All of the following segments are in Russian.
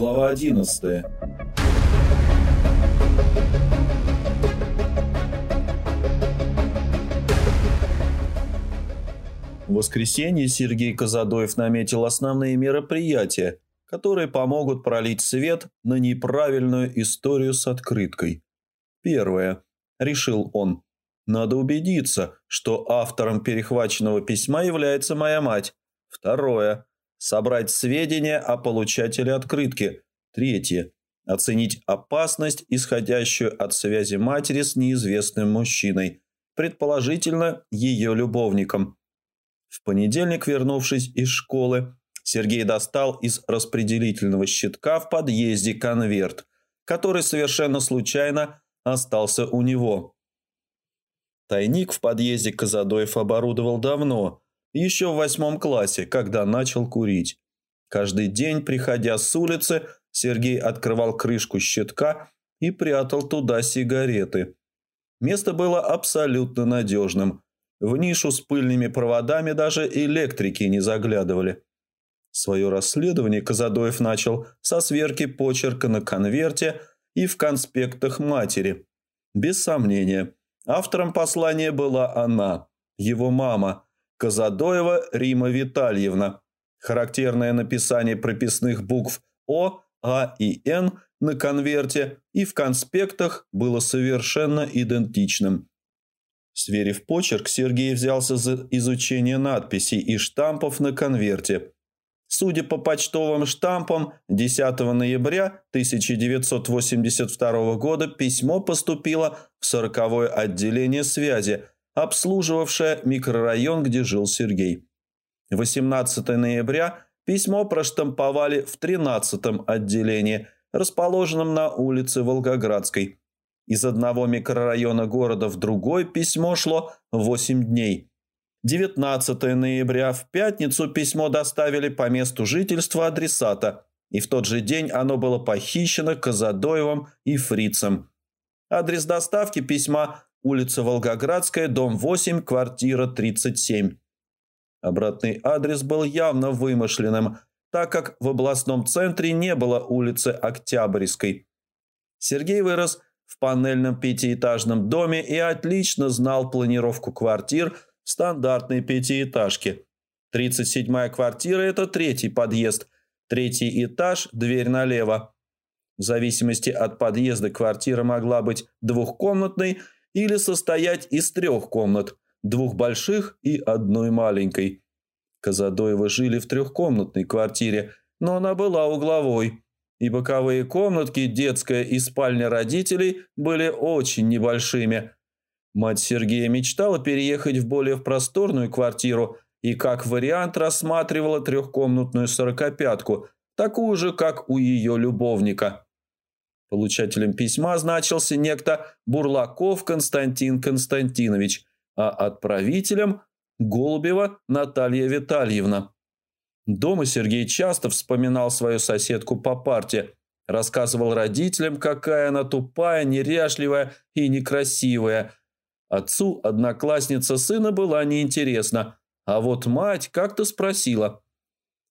Глава 11 В воскресенье Сергей Казадоев наметил основные мероприятия, которые помогут пролить свет на неправильную историю с открыткой. Первое. Решил он. Надо убедиться, что автором перехваченного письма является моя мать. Второе. Собрать сведения о получателе открытки. Третье. Оценить опасность, исходящую от связи матери с неизвестным мужчиной, предположительно ее любовником. В понедельник, вернувшись из школы, Сергей достал из распределительного щитка в подъезде конверт, который совершенно случайно остался у него. Тайник в подъезде Казадоев оборудовал давно, еще в восьмом классе, когда начал курить. Каждый день, приходя с улицы, Сергей открывал крышку щитка и прятал туда сигареты. Место было абсолютно надежным. В нишу с пыльными проводами даже электрики не заглядывали. Свое расследование Казадоев начал со сверки почерка на конверте и в конспектах матери. Без сомнения, автором послания была она, его мама, Казадоева Рима Витальевна. Характерное написание прописных букв О, А и Н на конверте и в конспектах было совершенно идентичным. Сверив почерк, Сергей взялся за изучение надписей и штампов на конверте – Судя по почтовым штампам, 10 ноября 1982 года письмо поступило в 40-е отделение связи, обслуживавшее микрорайон, где жил Сергей. 18 ноября письмо проштамповали в 13-м отделении, расположенном на улице Волгоградской. Из одного микрорайона города в другой письмо шло 8 дней – 19 ноября в пятницу письмо доставили по месту жительства адресата, и в тот же день оно было похищено Казадоевым и Фрицем. Адрес доставки письма – улица Волгоградская, дом 8, квартира 37. Обратный адрес был явно вымышленным, так как в областном центре не было улицы Октябрьской. Сергей вырос в панельном пятиэтажном доме и отлично знал планировку квартир – стандартной пятиэтажки. 37-я квартира – это третий подъезд, третий этаж – дверь налево. В зависимости от подъезда квартира могла быть двухкомнатной или состоять из трех комнат, двух больших и одной маленькой. Казадоевы жили в трехкомнатной квартире, но она была угловой, и боковые комнатки, детская и спальня родителей были очень небольшими – Мать Сергея мечтала переехать в более просторную квартиру и как вариант рассматривала трехкомнатную сорокопятку, такую же, как у ее любовника. Получателем письма значился некто Бурлаков Константин Константинович, а отправителем – Голубева Наталья Витальевна. Дома Сергей часто вспоминал свою соседку по парте, рассказывал родителям, какая она тупая, неряшливая и некрасивая – Отцу одноклассница сына была неинтересна, а вот мать как-то спросила.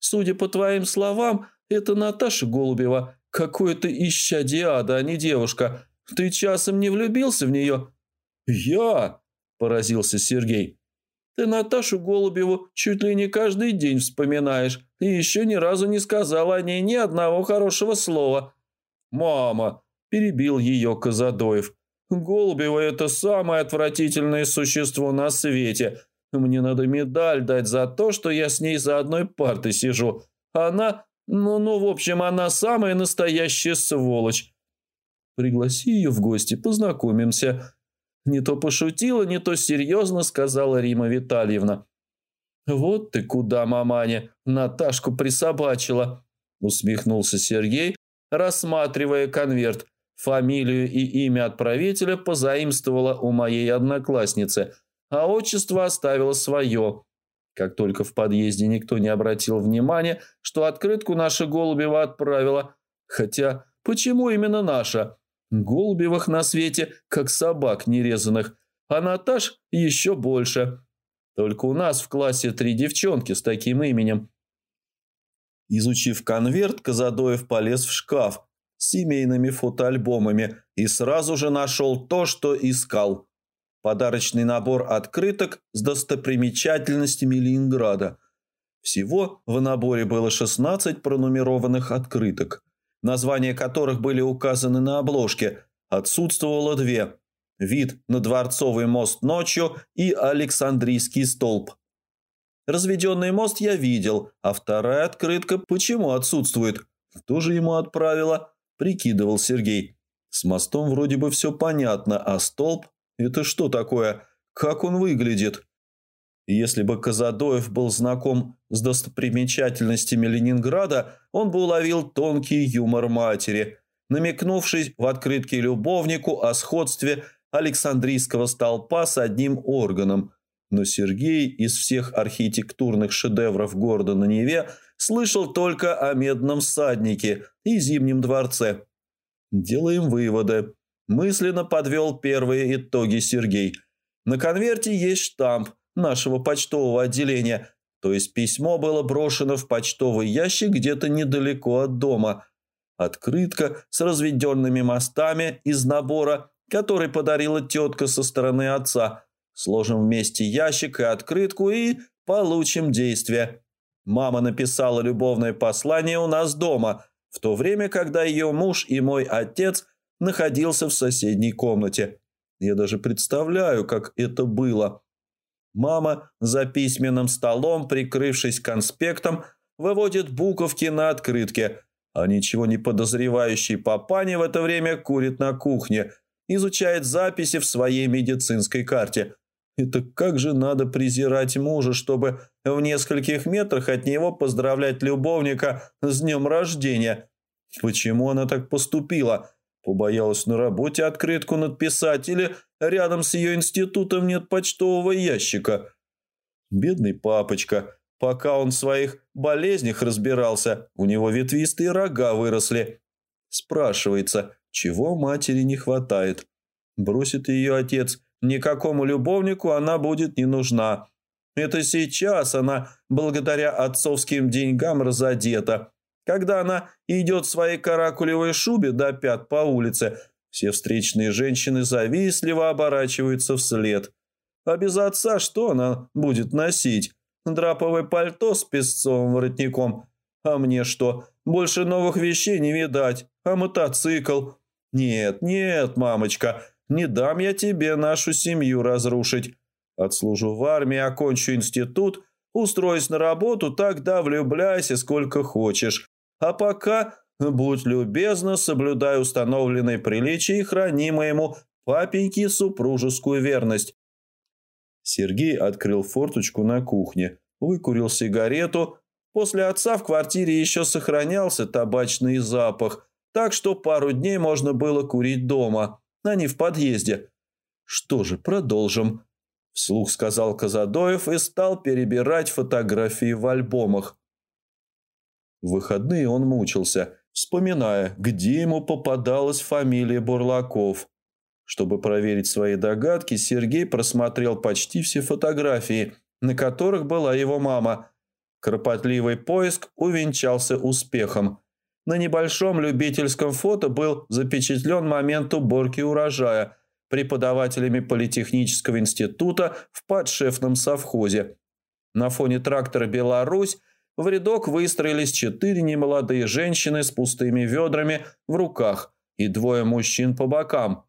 «Судя по твоим словам, это Наташа Голубева, какое-то исчадие ада, а не девушка. Ты часом не влюбился в нее?» «Я?» – поразился Сергей. «Ты Наташу Голубеву чуть ли не каждый день вспоминаешь и еще ни разу не сказал о ней ни одного хорошего слова». «Мама!» – перебил ее Казадоев – Голубева – это самое отвратительное существо на свете. Мне надо медаль дать за то, что я с ней за одной партой сижу. Она, ну-ну, в общем, она самая настоящая сволочь. Пригласи ее в гости, познакомимся. Не то пошутила, не то серьезно сказала Рима Витальевна. Вот ты куда, маманя, Наташку присобачила, усмехнулся Сергей, рассматривая конверт – Фамилию и имя отправителя позаимствовала у моей одноклассницы, а отчество оставила свое. Как только в подъезде никто не обратил внимания, что открытку наша Голубева отправила. Хотя, почему именно наша? Голубевых на свете, как собак нерезанных, а Наташ еще больше. Только у нас в классе три девчонки с таким именем. Изучив конверт, Казадоев полез в шкаф с семейными фотоальбомами и сразу же нашел то, что искал. Подарочный набор открыток с достопримечательностями Ленинграда. Всего в наборе было 16 пронумерованных открыток, названия которых были указаны на обложке. Отсутствовало две – вид на Дворцовый мост ночью и Александрийский столб. Разведенный мост я видел, а вторая открытка почему отсутствует? Кто же ему отправила? Прикидывал Сергей. С мостом вроде бы все понятно, а столб – это что такое? Как он выглядит? Если бы Казадоев был знаком с достопримечательностями Ленинграда, он бы уловил тонкий юмор матери, намекнувшись в открытке любовнику о сходстве Александрийского столпа с одним органом. Но Сергей из всех архитектурных шедевров города на Неве слышал только о Медном всаднике и Зимнем дворце. Делаем выводы. Мысленно подвел первые итоги Сергей. На конверте есть штамп – нашего почтового отделения, то есть письмо было брошено в почтовый ящик где-то недалеко от дома. Открытка с разведенными мостами из набора, который подарила тетка со стороны отца. Сложим вместе ящик и открытку и получим действие. Мама написала любовное послание у нас дома, в то время, когда ее муж и мой отец находился в соседней комнате. Я даже представляю, как это было. Мама за письменным столом, прикрывшись конспектом, выводит буковки на открытке, а ничего не подозревающий папаня в это время курит на кухне, изучает записи в своей медицинской карте. Это как же надо презирать мужа, чтобы в нескольких метрах от него поздравлять любовника с днем рождения. Почему она так поступила? Побоялась на работе открытку надписать или рядом с ее институтом нет почтового ящика. Бедный папочка. Пока он в своих болезнях разбирался, у него ветвистые рога выросли. Спрашивается, чего матери не хватает. Бросит ее отец. Никакому любовнику она будет не нужна. Это сейчас она, благодаря отцовским деньгам, разодета. Когда она идет в своей каракулевой шубе до пят по улице, все встречные женщины завистливо оборачиваются вслед. А без отца что она будет носить? Драповое пальто с песцовым воротником. А мне что, больше новых вещей не видать? А мотоцикл? Нет, нет, мамочка, не дам я тебе нашу семью разрушить. Отслужу в армии, окончу институт, устроюсь на работу, тогда влюбляйся сколько хочешь. А пока, будь любезна, соблюдай установленные приличия и храни моему папеньке супружескую верность». Сергей открыл форточку на кухне, выкурил сигарету. После отца в квартире еще сохранялся табачный запах, так что пару дней можно было курить дома, а не в подъезде. «Что же, продолжим», – вслух сказал Казадоев и стал перебирать фотографии в альбомах. В выходные он мучился, вспоминая, где ему попадалась фамилия Бурлаков. Чтобы проверить свои догадки, Сергей просмотрел почти все фотографии, на которых была его мама. Кропотливый поиск увенчался успехом. На небольшом любительском фото был запечатлен момент уборки урожая преподавателями Политехнического института в подшефном совхозе. На фоне трактора «Беларусь» В рядок выстроились четыре немолодые женщины с пустыми ведрами в руках и двое мужчин по бокам.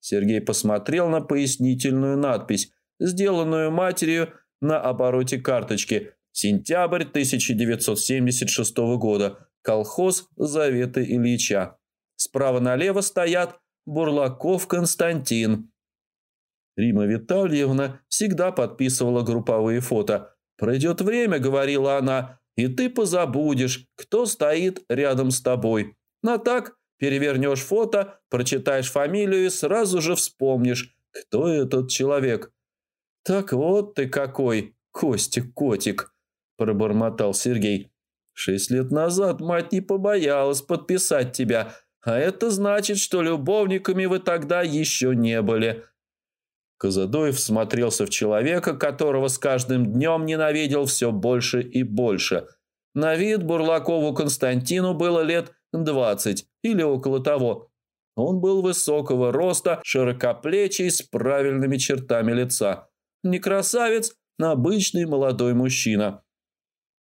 Сергей посмотрел на пояснительную надпись, сделанную матерью на обороте карточки «Сентябрь 1976 года. Колхоз Заветы Ильича». Справа налево стоят Бурлаков Константин. Рима Витальевна всегда подписывала групповые фото. «Пройдет время», — говорила она, и ты позабудешь, кто стоит рядом с тобой. Но так перевернешь фото, прочитаешь фамилию и сразу же вспомнишь, кто этот человек. «Так вот ты какой, Костик-котик», – пробормотал Сергей. «Шесть лет назад мать не побоялась подписать тебя, а это значит, что любовниками вы тогда еще не были. Казадоев смотрелся в человека, которого с каждым днем ненавидел все больше и больше. На вид Бурлакову Константину было лет двадцать или около того. Он был высокого роста, широкоплечий, с правильными чертами лица. Не красавец, но обычный молодой мужчина.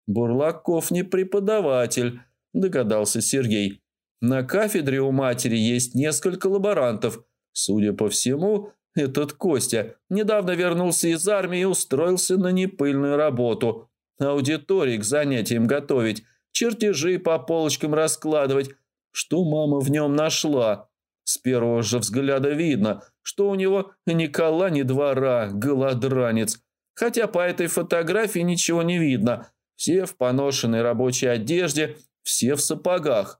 «Бурлаков не преподаватель», – догадался Сергей. «На кафедре у матери есть несколько лаборантов. Судя по всему, этот Костя недавно вернулся из армии и устроился на непыльную работу. Аудитории к занятиям готовить, чертежи по полочкам раскладывать. Что мама в нем нашла? С первого же взгляда видно, что у него ни кола, ни двора, голодранец. Хотя по этой фотографии ничего не видно. Все в поношенной рабочей одежде, все в сапогах.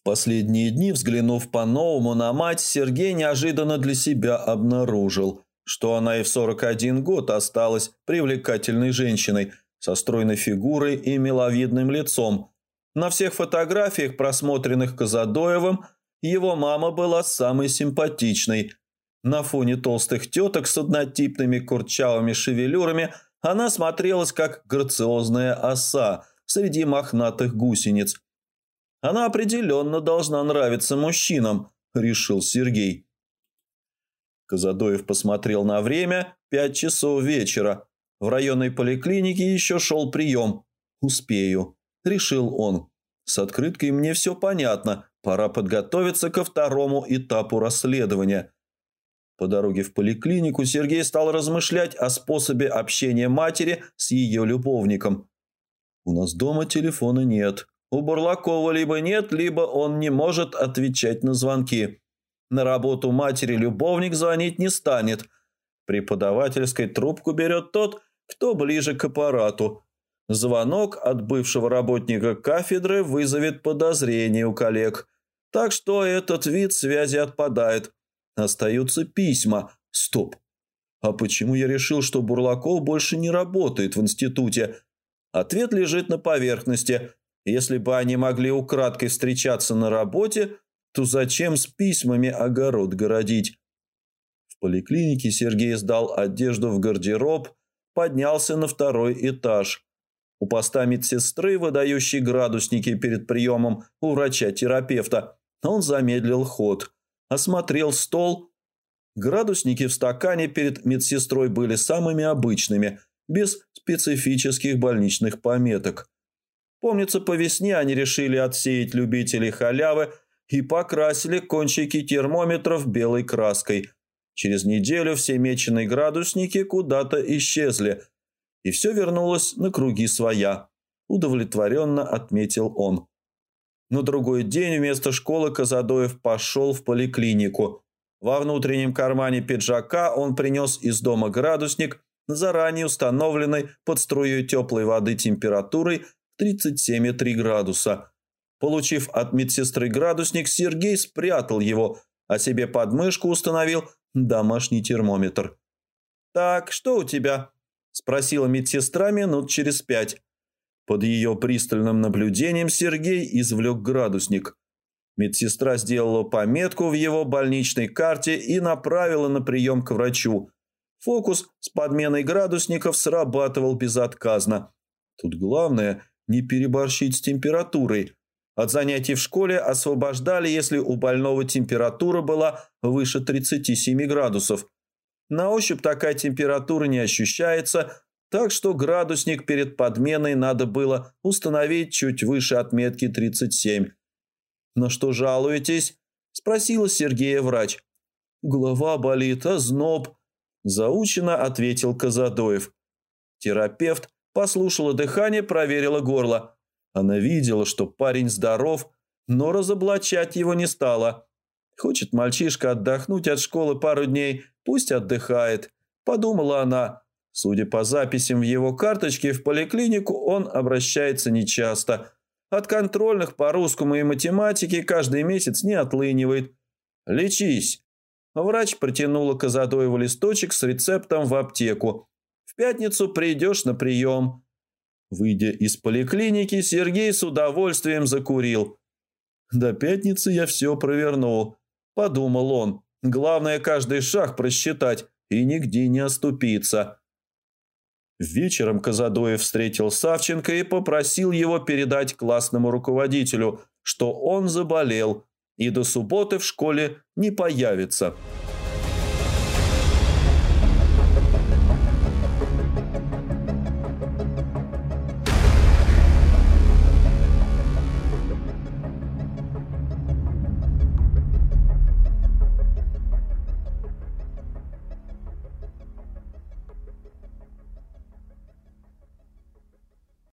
В последние дни, взглянув по-новому на мать, Сергей неожиданно для себя обнаружил, что она и в 41 год осталась привлекательной женщиной со стройной фигурой и миловидным лицом. На всех фотографиях, просмотренных Казадоевым, его мама была самой симпатичной. На фоне толстых теток с однотипными курчавыми шевелюрами она смотрелась как грациозная оса среди мохнатых гусениц. Она определенно должна нравиться мужчинам, решил Сергей. Казадоев посмотрел на время – пять часов вечера. В районной поликлинике еще шел прием. «Успею», – решил он. «С открыткой мне все понятно. Пора подготовиться ко второму этапу расследования». По дороге в поликлинику Сергей стал размышлять о способе общения матери с ее любовником. «У нас дома телефона нет. У Бурлакова либо нет, либо он не может отвечать на звонки. На работу матери любовник звонить не станет. Преподавательской трубку берет тот, кто ближе к аппарату. Звонок от бывшего работника кафедры вызовет подозрение у коллег. Так что этот вид связи отпадает. Остаются письма. Стоп. А почему я решил, что Бурлаков больше не работает в институте? Ответ лежит на поверхности. Если бы они могли украдкой встречаться на работе, то зачем с письмами огород городить? В поликлинике Сергей сдал одежду в гардероб – поднялся на второй этаж. У поста медсестры, выдающей градусники перед приемом у врача-терапевта, он замедлил ход, осмотрел стол. Градусники в стакане перед медсестрой были самыми обычными, без специфических больничных пометок. Помнится, по весне они решили отсеять любителей халявы и покрасили кончики термометров белой краской – Через неделю все меченые градусники куда-то исчезли, и все вернулось на круги своя. Удовлетворенно отметил он. На другой день вместо школы Казадоев пошел в поликлинику. Во внутреннем кармане пиджака он принес из дома градусник, заранее установленный под струей теплой воды температурой 37,3 градуса. Получив от медсестры градусник, Сергей спрятал его, а себе под мышку установил домашний термометр. «Так, что у тебя?» – спросила медсестра минут через пять. Под ее пристальным наблюдением Сергей извлек градусник. Медсестра сделала пометку в его больничной карте и направила на прием к врачу. Фокус с подменой градусников срабатывал безотказно. Тут главное – не переборщить с температурой – от занятий в школе освобождали, если у больного температура была выше 37 градусов. На ощупь такая температура не ощущается, так что градусник перед подменой надо было установить чуть выше отметки 37. «На что жалуетесь?» – спросила Сергея врач. «Голова болит, озноб», – заучено ответил Казадоев. Терапевт послушала дыхание, проверила горло – она видела, что парень здоров, но разоблачать его не стала. Хочет мальчишка отдохнуть от школы пару дней, пусть отдыхает, подумала она. Судя по записям в его карточке в поликлинику, он обращается нечасто. От контрольных по русскому и математике каждый месяц не отлынивает. «Лечись!» Врач протянула Казадоеву листочек с рецептом в аптеку. «В пятницу придешь на прием. Выйдя из поликлиники, Сергей с удовольствием закурил. «До пятницы я все провернул», – подумал он. «Главное каждый шаг просчитать и нигде не оступиться». Вечером Казадоев встретил Савченко и попросил его передать классному руководителю, что он заболел и до субботы в школе не появится –